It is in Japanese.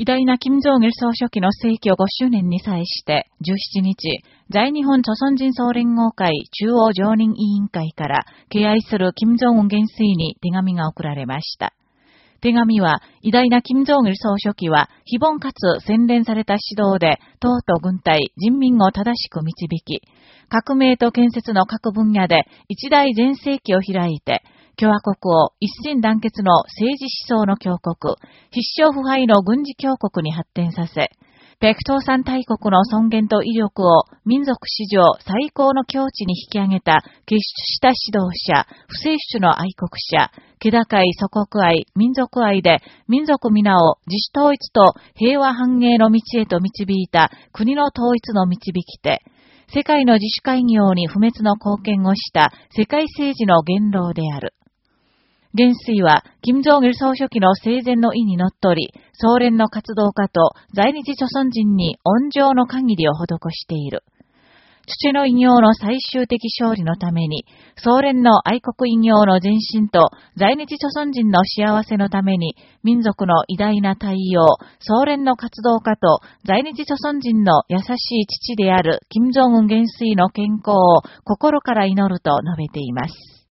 偉大な金正義総書記の逝去5周年に際して17日、在日本朝鮮人総連合会中央常任委員会から敬愛する金正恩元帥に手紙が送られました。手紙は、偉大な金正義総書記は、非凡かつ洗練された指導で、党と軍隊、人民を正しく導き、革命と建設の各分野で一大全盛期を開いて、共和国を一心団結の政治思想の強国、必勝腐敗の軍事強国に発展させ、北東山大国の尊厳と威力を民族史上最高の境地に引き上げた結出した指導者、不正主の愛国者、気高い祖国愛、民族愛で民族皆を自主統一と平和繁栄の道へと導いた国の統一の導き手、世界の自主会業に不滅の貢献をした世界政治の元老である。元帥は、金正義総書記の生前の意にのっとり、総連の活動家と在日朝鮮人に恩情の限りを施している。父の偉業の最終的勝利のために、総連の愛国偉業の前進と在日朝鮮人の幸せのために、民族の偉大な太陽、総連の活動家と在日朝鮮人の優しい父である金正恩元帥の健康を心から祈ると述べています。